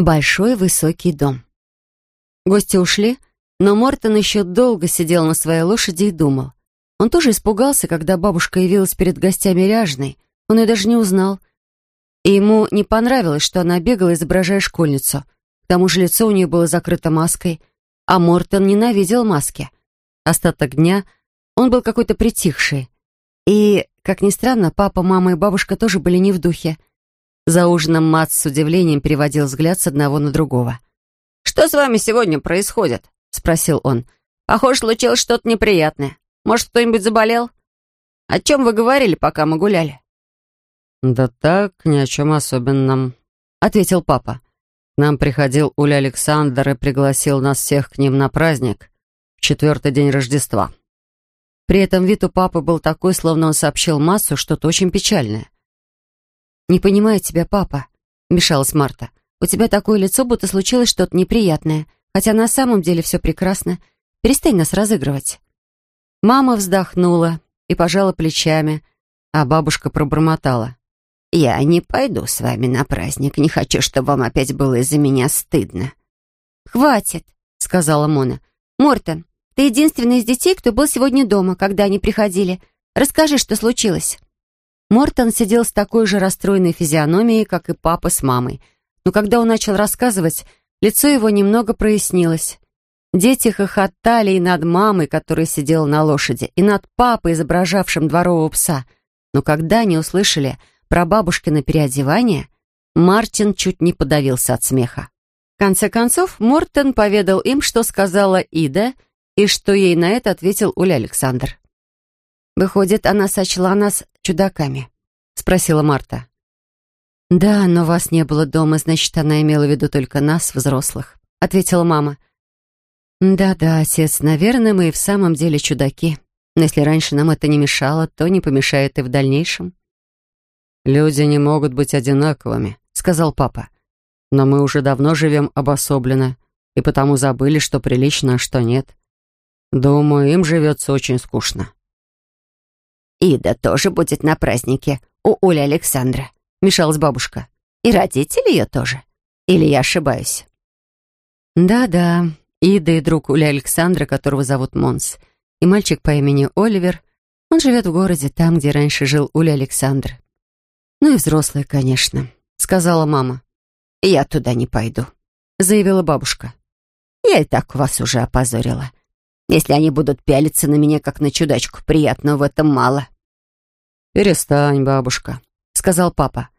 Большой высокий дом. Гости ушли, но Мортон еще долго сидел на своей лошади и думал. Он тоже испугался, когда бабушка явилась перед гостями ряжной. Он ее даже не узнал. И ему не понравилось, что она бегала, изображая школьницу. К тому же лицо у нее было закрыто маской, а Мортон ненавидел маски. Остаток дня он был какой-то притихший. И, как ни странно, папа, мама и бабушка тоже были не в духе. За ужином Мац с удивлением переводил взгляд с одного на другого. «Что с вами сегодня происходит?» — спросил он. «Похоже, случилось что-то неприятное. Может, кто-нибудь заболел? О чем вы говорили, пока мы гуляли?» «Да так, ни о чем особенном», — ответил папа. «К нам приходил Уля Александр и пригласил нас всех к ним на праздник в четвертый день Рождества». При этом вид у папы был такой, словно он сообщил массу что-то очень печальное. «Не понимаю тебя, папа», — вмешалась Марта. «У тебя такое лицо, будто случилось что-то неприятное, хотя на самом деле все прекрасно. Перестань нас разыгрывать». Мама вздохнула и пожала плечами, а бабушка пробормотала. «Я не пойду с вами на праздник. Не хочу, чтобы вам опять было из-за меня стыдно». «Хватит», — сказала Мона. «Мортон, ты единственный из детей, кто был сегодня дома, когда они приходили. Расскажи, что случилось». Мортон сидел с такой же расстроенной физиономией, как и папа с мамой. Но когда он начал рассказывать, лицо его немного прояснилось. Дети хохотали и над мамой, которая сидела на лошади, и над папой, изображавшим дворового пса. Но когда они услышали про бабушкино переодевание, Мартин чуть не подавился от смеха. В конце концов, Мортон поведал им, что сказала Ида, и что ей на это ответил Уля Александр. «Выходит, она сочла нас чудаками?» — спросила Марта. «Да, но вас не было дома, значит, она имела в виду только нас, взрослых», — ответила мама. «Да-да, отец, наверное, мы и в самом деле чудаки. Но если раньше нам это не мешало, то не помешает и в дальнейшем». «Люди не могут быть одинаковыми», — сказал папа. «Но мы уже давно живем обособленно, и потому забыли, что прилично, а что нет. Думаю, им живется очень скучно». «Ида тоже будет на празднике у Оли Александра», — мешалась бабушка. «И родители ее тоже? Или я ошибаюсь?» «Да-да, Ида и друг Уля Александра, которого зовут Монс, и мальчик по имени Оливер. Он живет в городе, там, где раньше жил Уля Александр. Ну и взрослые, конечно», — сказала мама. «Я туда не пойду», — заявила бабушка. «Я и так вас уже опозорила. Если они будут пялиться на меня, как на чудачку, приятного в этом мало». «Перестань, бабушка», — сказал папа.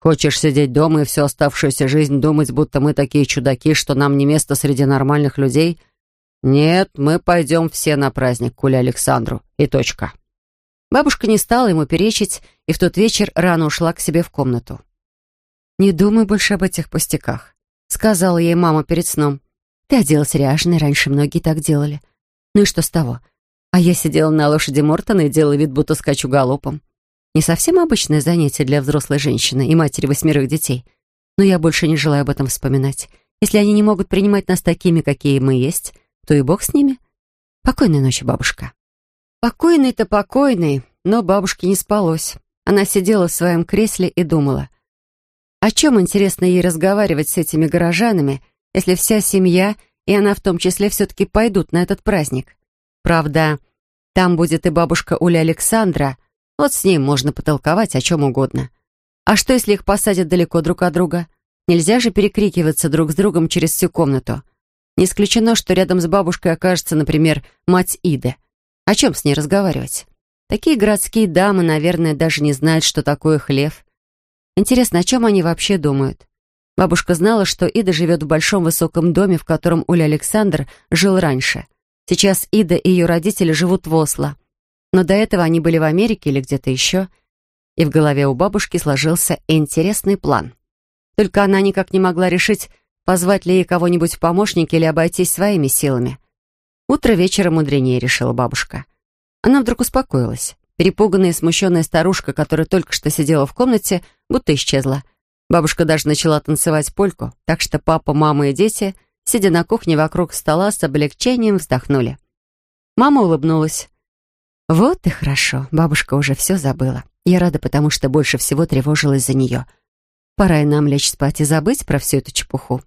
«Хочешь сидеть дома и всю оставшуюся жизнь думать, будто мы такие чудаки, что нам не место среди нормальных людей? Нет, мы пойдем все на праздник к Александру. И точка». Бабушка не стала ему перечить и в тот вечер рано ушла к себе в комнату. «Не думай больше об этих пустяках», — сказала ей мама перед сном. «Ты оделась ряженой, раньше многие так делали. Ну и что с того? А я сидела на лошади Мортона и делала вид, будто скачу галопом. Не совсем обычное занятие для взрослой женщины и матери восьмерых детей. Но я больше не желаю об этом вспоминать. Если они не могут принимать нас такими, какие мы есть, то и бог с ними. Покойной ночи, бабушка. Покойный-то покойный, но бабушке не спалось. Она сидела в своем кресле и думала. О чем, интересно, ей разговаривать с этими горожанами, если вся семья и она в том числе все-таки пойдут на этот праздник. Правда, там будет и бабушка Уля Александра, вот с ней можно потолковать о чем угодно. А что, если их посадят далеко друг от друга? Нельзя же перекрикиваться друг с другом через всю комнату. Не исключено, что рядом с бабушкой окажется, например, мать Иды. О чем с ней разговаривать? Такие городские дамы, наверное, даже не знают, что такое хлев. Интересно, о чем они вообще думают? Бабушка знала, что Ида живет в большом высоком доме, в котором Уля Александр жил раньше. Сейчас Ида и ее родители живут в Осло. Но до этого они были в Америке или где-то еще. И в голове у бабушки сложился интересный план. Только она никак не могла решить, позвать ли ей кого-нибудь в помощники или обойтись своими силами. Утро вечера мудренее, решила бабушка. Она вдруг успокоилась. Перепуганная и смущенная старушка, которая только что сидела в комнате, будто исчезла. Бабушка даже начала танцевать польку, так что папа, мама и дети, сидя на кухне вокруг стола, с облегчением вздохнули. Мама улыбнулась. «Вот и хорошо, бабушка уже все забыла. Я рада, потому что больше всего тревожилась за нее. Пора и нам лечь спать и забыть про всю эту чепуху.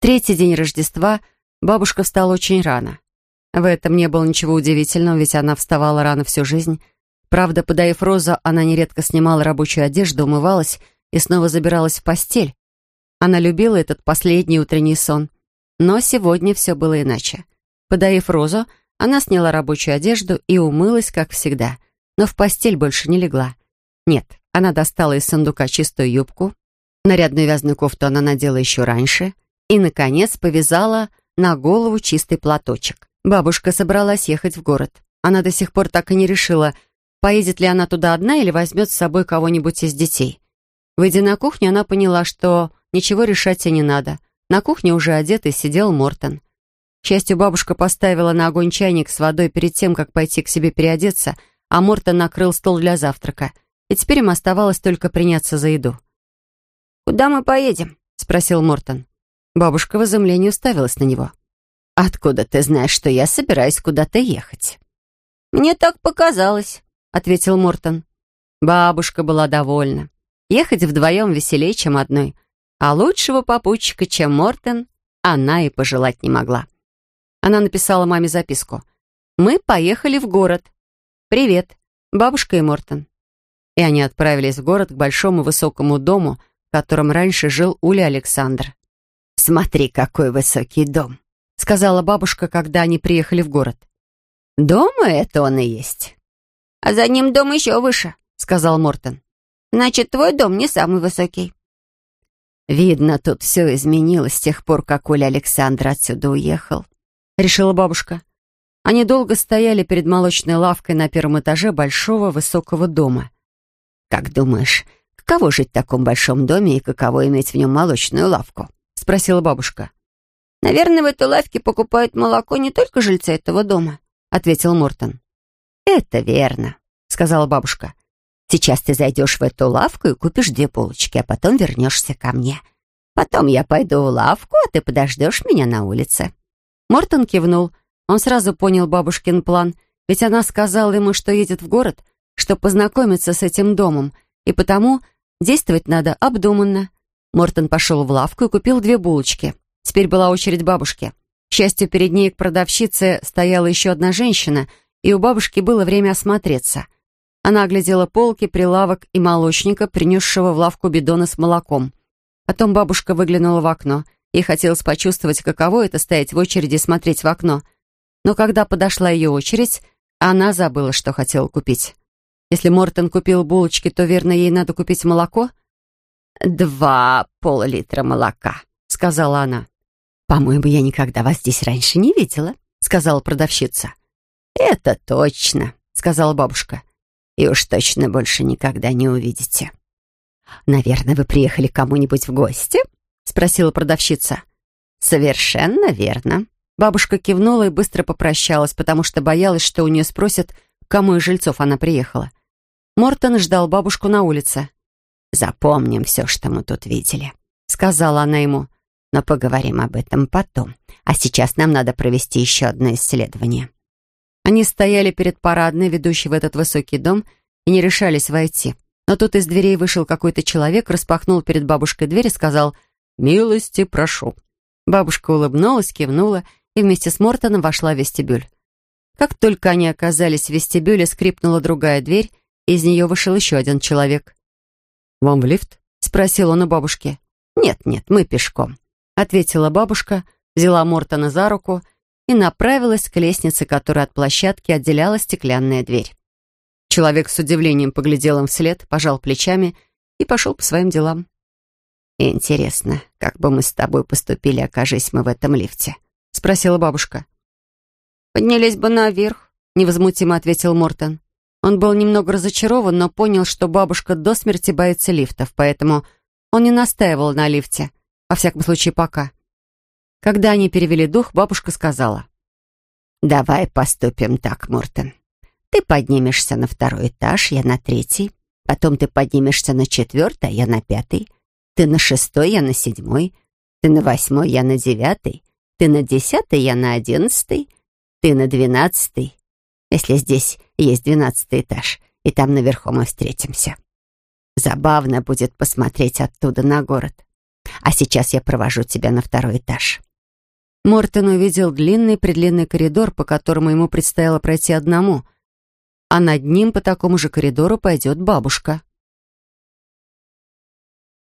Третий день Рождества бабушка встала очень рано. В этом не было ничего удивительного, ведь она вставала рано всю жизнь. Правда, подав розу, она нередко снимала рабочую одежду, умывалась и снова забиралась в постель. Она любила этот последний утренний сон. Но сегодня все было иначе. Подав розу, она сняла рабочую одежду и умылась, как всегда, но в постель больше не легла. Нет, она достала из сундука чистую юбку, нарядную вязаную кофту она надела еще раньше и, наконец, повязала на голову чистый платочек. Бабушка собралась ехать в город. Она до сих пор так и не решила, поедет ли она туда одна или возьмет с собой кого-нибудь из детей. Выйдя на кухню, она поняла, что ничего решать и не надо. На кухне уже одетый сидел Мортон. К счастью, бабушка поставила на огонь чайник с водой перед тем, как пойти к себе переодеться, а Мортон накрыл стол для завтрака, и теперь им оставалось только приняться за еду. «Куда мы поедем?» — спросил Мортон. Бабушка в изумлении уставилась на него. «Откуда ты знаешь, что я собираюсь куда-то ехать?» «Мне так показалось», — ответил Мортон. Бабушка была довольна. Ехать вдвоем веселее, чем одной. А лучшего попутчика, чем Мортон, она и пожелать не могла. Она написала маме записку. «Мы поехали в город. Привет, бабушка и Мортон». И они отправились в город к большому высокому дому, в котором раньше жил Уля Александр. «Смотри, какой высокий дом», — сказала бабушка, когда они приехали в город. «Дома это он и есть». «А за ним дом еще выше», — сказал Мортон. «Значит, твой дом не самый высокий». «Видно, тут все изменилось с тех пор, как Оля Александр отсюда уехал», — решила бабушка. Они долго стояли перед молочной лавкой на первом этаже большого высокого дома. «Как думаешь, каково жить в таком большом доме и каково иметь в нем молочную лавку?» — спросила бабушка. «Наверное, в этой лавке покупают молоко не только жильцы этого дома», — ответил Мортон. «Это верно», — сказала бабушка. Сейчас ты зайдешь в эту лавку и купишь две булочки, а потом вернешься ко мне. Потом я пойду в лавку, а ты подождешь меня на улице». Мортон кивнул. Он сразу понял бабушкин план, ведь она сказала ему, что едет в город, чтобы познакомиться с этим домом, и потому действовать надо обдуманно. Мортон пошел в лавку и купил две булочки. Теперь была очередь бабушки. К счастью, перед ней к продавщице стояла еще одна женщина, и у бабушки было время осмотреться — она оглядела полки, прилавок и молочника, принесшего в лавку бидона с молоком. Потом бабушка выглянула в окно. Ей хотелось почувствовать, каково это стоять в очереди смотреть в окно. Но когда подошла ее очередь, она забыла, что хотела купить. Если Мортон купил булочки, то, верно, ей надо купить молоко? «Два пол-литра молока», — сказала она. «По-моему, я никогда вас здесь раньше не видела», — сказала продавщица. «Это точно», — сказала бабушка и уж точно больше никогда не увидите. «Наверное, вы приехали кому-нибудь в гости?» — спросила продавщица. «Совершенно верно». Бабушка кивнула и быстро попрощалась, потому что боялась, что у нее спросят, к кому из жильцов она приехала. Мортон ждал бабушку на улице. «Запомним все, что мы тут видели», — сказала она ему. «Но поговорим об этом потом. А сейчас нам надо провести еще одно исследование». Они стояли перед парадной, ведущей в этот высокий дом, и не решались войти. Но тут из дверей вышел какой-то человек, распахнул перед бабушкой дверь и сказал «Милости прошу». Бабушка улыбнулась, кивнула и вместе с Мортоном вошла в вестибюль. Как только они оказались в вестибюле, скрипнула другая дверь, и из нее вышел еще один человек. «Вам в лифт?» — спросил он у бабушки. «Нет-нет, мы пешком», — ответила бабушка, взяла Мортона за руку — и направилась к лестнице, которая от площадки отделяла стеклянная дверь. Человек с удивлением поглядел им вслед, пожал плечами и пошел по своим делам. «Интересно, как бы мы с тобой поступили, окажись мы в этом лифте?» — спросила бабушка. «Поднялись бы наверх», — невозмутимо ответил Мортон. Он был немного разочарован, но понял, что бабушка до смерти боится лифтов, поэтому он не настаивал на лифте, во всяком случае пока. Когда они перевели дух, бабушка сказала. «Давай поступим так, Мортон. Ты поднимешься на второй этаж, я на третий. Потом ты поднимешься на четвертый, я на пятый. Ты на шестой, я на седьмой. Ты на восьмой, я на девятый. Ты на десятый, я на одиннадцатый. Ты на двенадцатый. Если здесь есть двенадцатый этаж, и там наверху мы встретимся. Забавно будет посмотреть оттуда на город. А сейчас я провожу тебя на второй этаж». Мортон увидел длинный-предлинный коридор, по которому ему предстояло пройти одному, а над ним по такому же коридору пойдет бабушка.